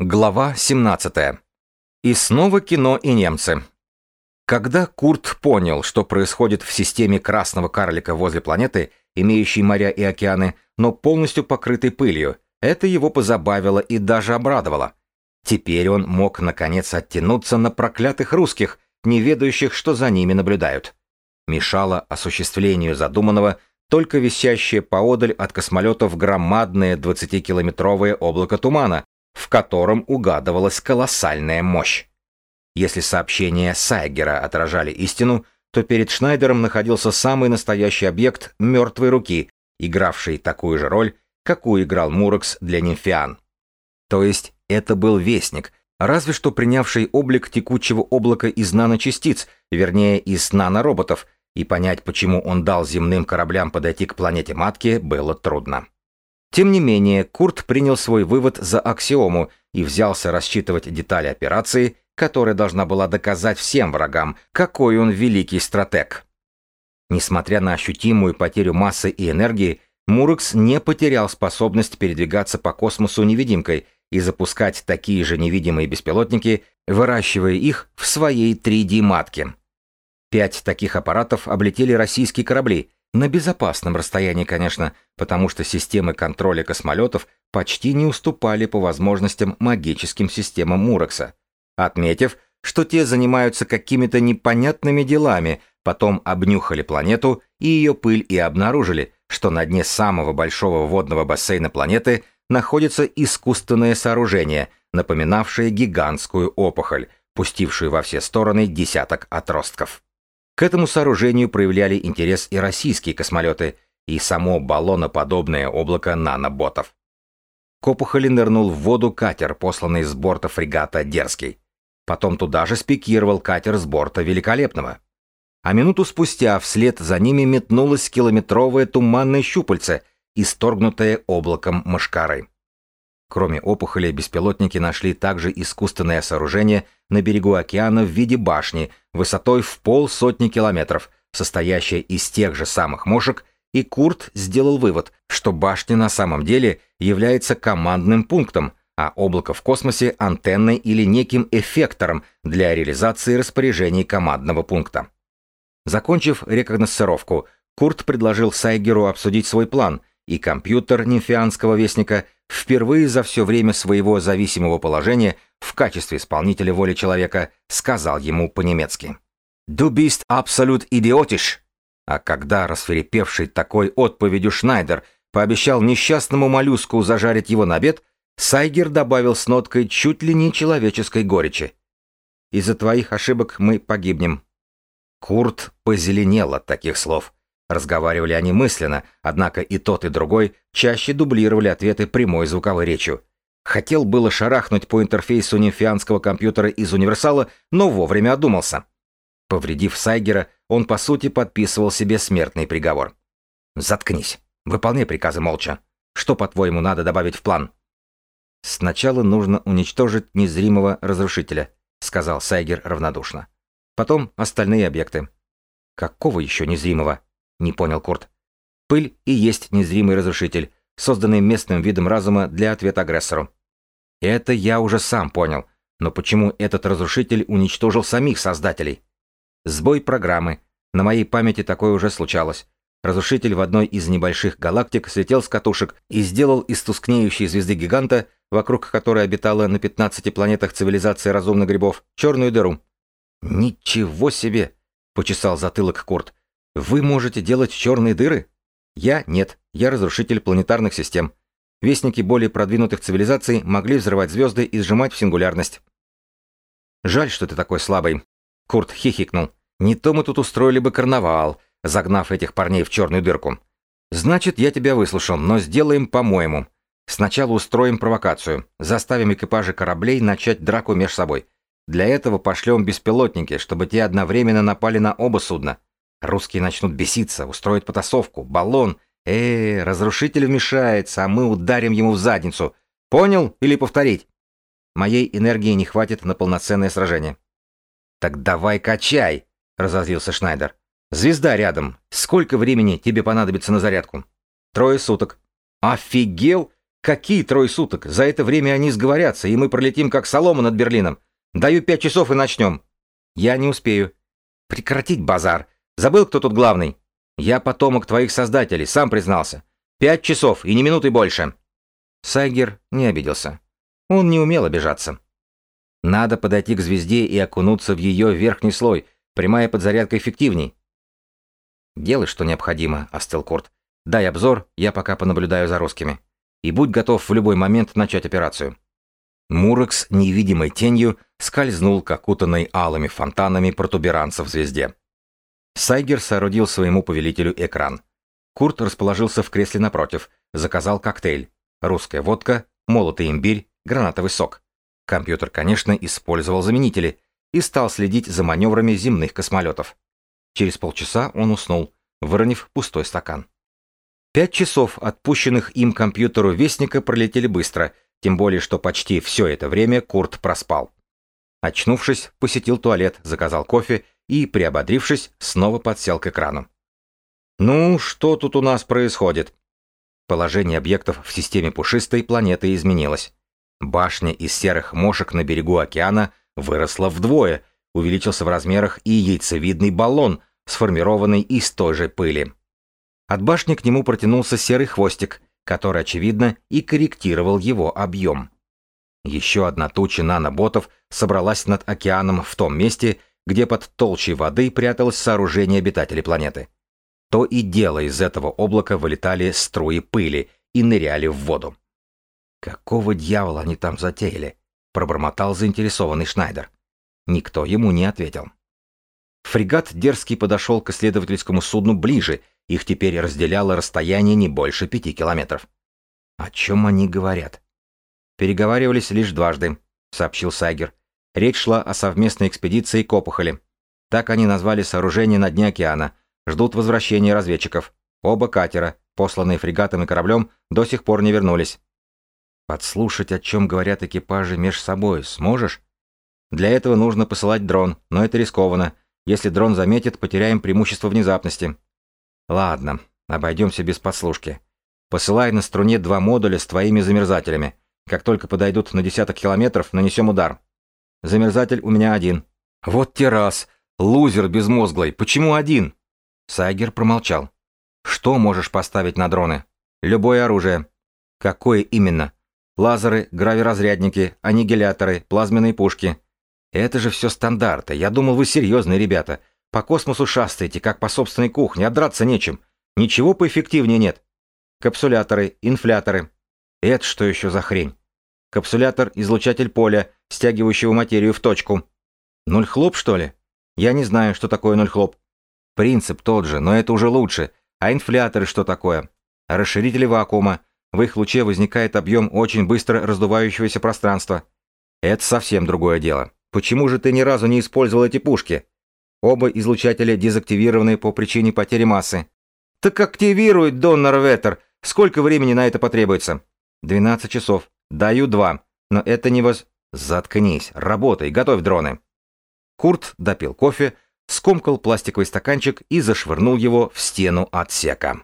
Глава 17. И снова кино и немцы. Когда Курт понял, что происходит в системе красного карлика возле планеты, имеющей моря и океаны, но полностью покрытой пылью, это его позабавило и даже обрадовало. Теперь он мог наконец оттянуться на проклятых русских, не ведающих, что за ними наблюдают. Мешало осуществлению задуманного только висящее поодаль от космолетов громадное 20-километровое облако тумана, в котором угадывалась колоссальная мощь. Если сообщения Сайгера отражали истину, то перед Шнайдером находился самый настоящий объект мертвой руки, игравший такую же роль, какую играл Мурекс для нимфиан. То есть это был вестник, разве что принявший облик текучего облака из наночастиц, вернее из нанороботов, и понять, почему он дал земным кораблям подойти к планете Матки, было трудно. Тем не менее, Курт принял свой вывод за аксиому и взялся рассчитывать детали операции, которая должна была доказать всем врагам, какой он великий стратег. Несмотря на ощутимую потерю массы и энергии, Мурекс не потерял способность передвигаться по космосу невидимкой и запускать такие же невидимые беспилотники, выращивая их в своей 3D-матке. Пять таких аппаратов облетели российские корабли, на безопасном расстоянии, конечно, потому что системы контроля космолетов почти не уступали по возможностям магическим системам Мурекса. Отметив, что те занимаются какими-то непонятными делами, потом обнюхали планету и ее пыль и обнаружили, что на дне самого большого водного бассейна планеты находится искусственное сооружение, напоминавшее гигантскую опухоль, пустившую во все стороны десяток отростков. К этому сооружению проявляли интерес и российские космолеты, и само баллоноподобное облако наноботов. К опухоли нырнул в воду катер, посланный с борта фрегата «Дерзкий». Потом туда же спикировал катер с борта «Великолепного». А минуту спустя вслед за ними метнулось километровое туманное щупальце, исторгнутое облаком мошкары. Кроме опухоли, беспилотники нашли также искусственное сооружение на берегу океана в виде башни высотой в полсотни километров, состоящее из тех же самых мошек, и Курт сделал вывод, что башня на самом деле является командным пунктом, а облако в космосе – антенной или неким эффектором для реализации распоряжений командного пункта. Закончив рекогносцировку, Курт предложил Сайгеру обсудить свой план, и компьютер нимфианского вестника впервые за все время своего зависимого положения в качестве исполнителя воли человека сказал ему по-немецки «Du bist absolut idiotisch». А когда расферепевший такой отповедью Шнайдер пообещал несчастному моллюску зажарить его на обед, Сайгер добавил с ноткой чуть ли не человеческой горечи. «Из-за твоих ошибок мы погибнем». Курт позеленел от таких слов. Разговаривали они мысленно, однако и тот, и другой чаще дублировали ответы прямой звуковой речью. Хотел было шарахнуть по интерфейсу нимфианского компьютера из универсала, но вовремя одумался. Повредив Сайгера, он по сути подписывал себе смертный приговор. «Заткнись. Выполняй приказы молча. Что, по-твоему, надо добавить в план?» «Сначала нужно уничтожить незримого разрушителя», — сказал Сайгер равнодушно. «Потом остальные объекты». «Какого еще незримого?» — не понял Курт. «Пыль и есть незримый разрушитель, созданный местным видом разума для ответа агрессору. Это я уже сам понял, но почему этот разрушитель уничтожил самих создателей? Сбой программы. На моей памяти такое уже случалось. Разрушитель в одной из небольших галактик слетел с катушек и сделал из тускнеющей звезды гиганта, вокруг которой обитала на 15 планетах цивилизация разумных грибов, черную дыру. «Ничего себе!» — почесал затылок Курт. «Вы можете делать черные дыры?» «Я — нет. Я разрушитель планетарных систем. Вестники более продвинутых цивилизаций могли взрывать звезды и сжимать в сингулярность. «Жаль, что ты такой слабый», — Курт хихикнул. «Не то мы тут устроили бы карнавал, загнав этих парней в черную дырку. Значит, я тебя выслушал, но сделаем по-моему. Сначала устроим провокацию, заставим экипажи кораблей начать драку меж собой. Для этого пошлем беспилотники, чтобы те одновременно напали на оба судна. Русские начнут беситься, устроят потасовку, баллон, «Э, разрушитель вмешается, а мы ударим ему в задницу. Понял или повторить?» «Моей энергии не хватит на полноценное сражение». «Так давай качай!» — разозлился Шнайдер. «Звезда рядом. Сколько времени тебе понадобится на зарядку?» «Трое суток». «Офигел? Какие трое суток? За это время они сговорятся, и мы пролетим как солома над Берлином. Даю пять часов и начнем. Я не успею. Прекратить базар. Забыл, кто тут главный? Я потомок твоих создателей, сам признался. Пять часов и ни минуты больше. Сайгер не обиделся. Он не умел обижаться. Надо подойти к звезде и окунуться в ее верхний слой. Прямая подзарядка эффективней. Делай, что необходимо, остыл Курт. Дай обзор, я пока понаблюдаю за русскими. И будь готов в любой момент начать операцию. Мурекс невидимой тенью скользнул к окутанной алыми фонтанами протуберанца в звезде. Сайгер соорудил своему повелителю экран. Курт расположился в кресле напротив, заказал коктейль. Русская водка, молотый имбирь, гранатовый сок. Компьютер, конечно, использовал заменители и стал следить за маневрами земных космолетов. Через полчаса он уснул, выронив пустой стакан. Пять часов, отпущенных им компьютеру Вестника, пролетели быстро, тем более, что почти все это время Курт проспал. Очнувшись, посетил туалет, заказал кофе и, приободрившись, снова подсел к экрану. «Ну, что тут у нас происходит?» Положение объектов в системе пушистой планеты изменилось. Башня из серых мошек на берегу океана выросла вдвое, увеличился в размерах и яйцевидный баллон, сформированный из той же пыли. От башни к нему протянулся серый хвостик, который, очевидно, и корректировал его объем. Еще одна туча наноботов собралась над океаном в том месте, где под толщей воды пряталось сооружение обитателей планеты. То и дело из этого облака вылетали струи пыли и ныряли в воду. «Какого дьявола они там затеяли?» — пробормотал заинтересованный Шнайдер. Никто ему не ответил. Фрегат дерзкий подошел к исследовательскому судну ближе, их теперь разделяло расстояние не больше пяти километров. О чем они говорят? Переговаривались лишь дважды, сообщил Сайгер. Речь шла о совместной экспедиции к Опухоли. Так они назвали сооружение на дне океана. Ждут возвращения разведчиков. Оба катера, посланные фрегатом и кораблем, до сих пор не вернулись. Подслушать, о чем говорят экипажи меж собой, сможешь? Для этого нужно посылать дрон, но это рискованно. Если дрон заметит, потеряем преимущество внезапности. Ладно, обойдемся без подслушки. Посылай на струне два модуля с твоими замерзателями. Как только подойдут на десяток километров, нанесем удар. Замерзатель у меня один. Вот те раз. Лузер безмозглый. Почему один? Сайгер промолчал. Что можешь поставить на дроны? Любое оружие. Какое именно? Лазеры, гравиразрядники, аннигиляторы, плазменные пушки. Это же все стандарты. Я думал, вы серьезные ребята. По космосу шастаете, как по собственной кухне, а драться нечем. Ничего поэффективнее нет. Капсуляторы, инфляторы. Это что еще за хрень? Капсулятор – излучатель поля, стягивающего материю в точку. Ноль хлоп, что ли? Я не знаю, что такое ноль хлоп. Принцип тот же, но это уже лучше. А инфляторы что такое? Расширители вакуума – в их луче возникает объем очень быстро раздувающегося пространства. Это совсем другое дело. Почему же ты ни разу не использовал эти пушки? Оба излучателя дезактивированы по причине потери массы. Так активирует Доннер Веттер. Сколько времени на это потребуется? 12 часов. Даю два. Но это не воз... Заткнись, работай, готовь дроны. Курт допил кофе, скомкал пластиковый стаканчик и зашвырнул его в стену отсека.